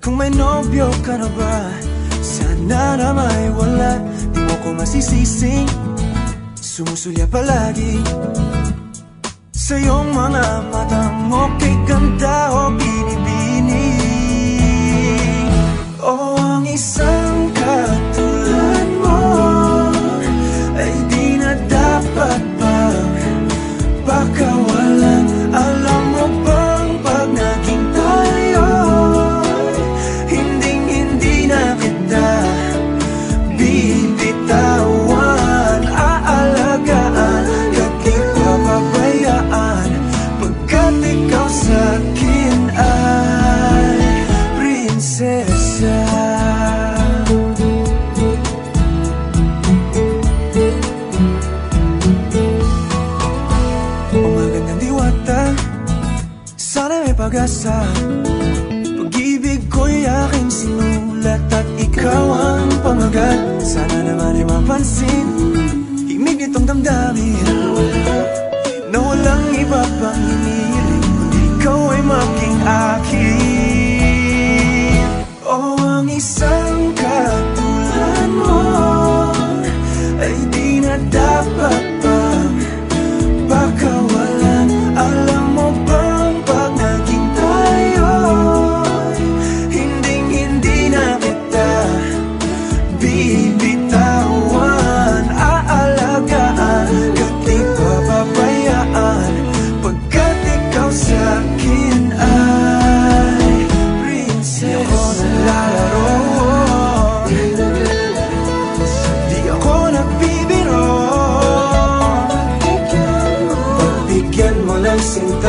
kung may nobyo ka na ba Sana na may wala Di mo ko masisising Sumusulya palagi Sa iyong mga mata mo. Kay ganda pag-asa. Pag-ibig ko'y aking sinulat At ikaw ang pamagat. Sana naman ay mapansin Himig nitong damdamin. Na walang iba pang hinihiling Kundi ikaw ay maging akin. O ang isang katulad mo Ay di na dapat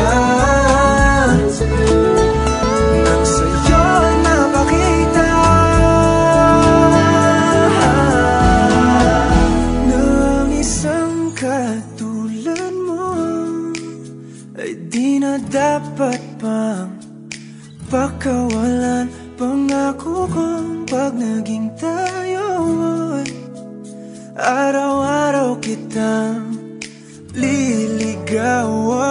ng sinta Nang sa'yo napakita Ng isang katulad mo Ay di na dapat pang pakawalan. Pangako kong pag naging tayo Araw-araw kitang liligawan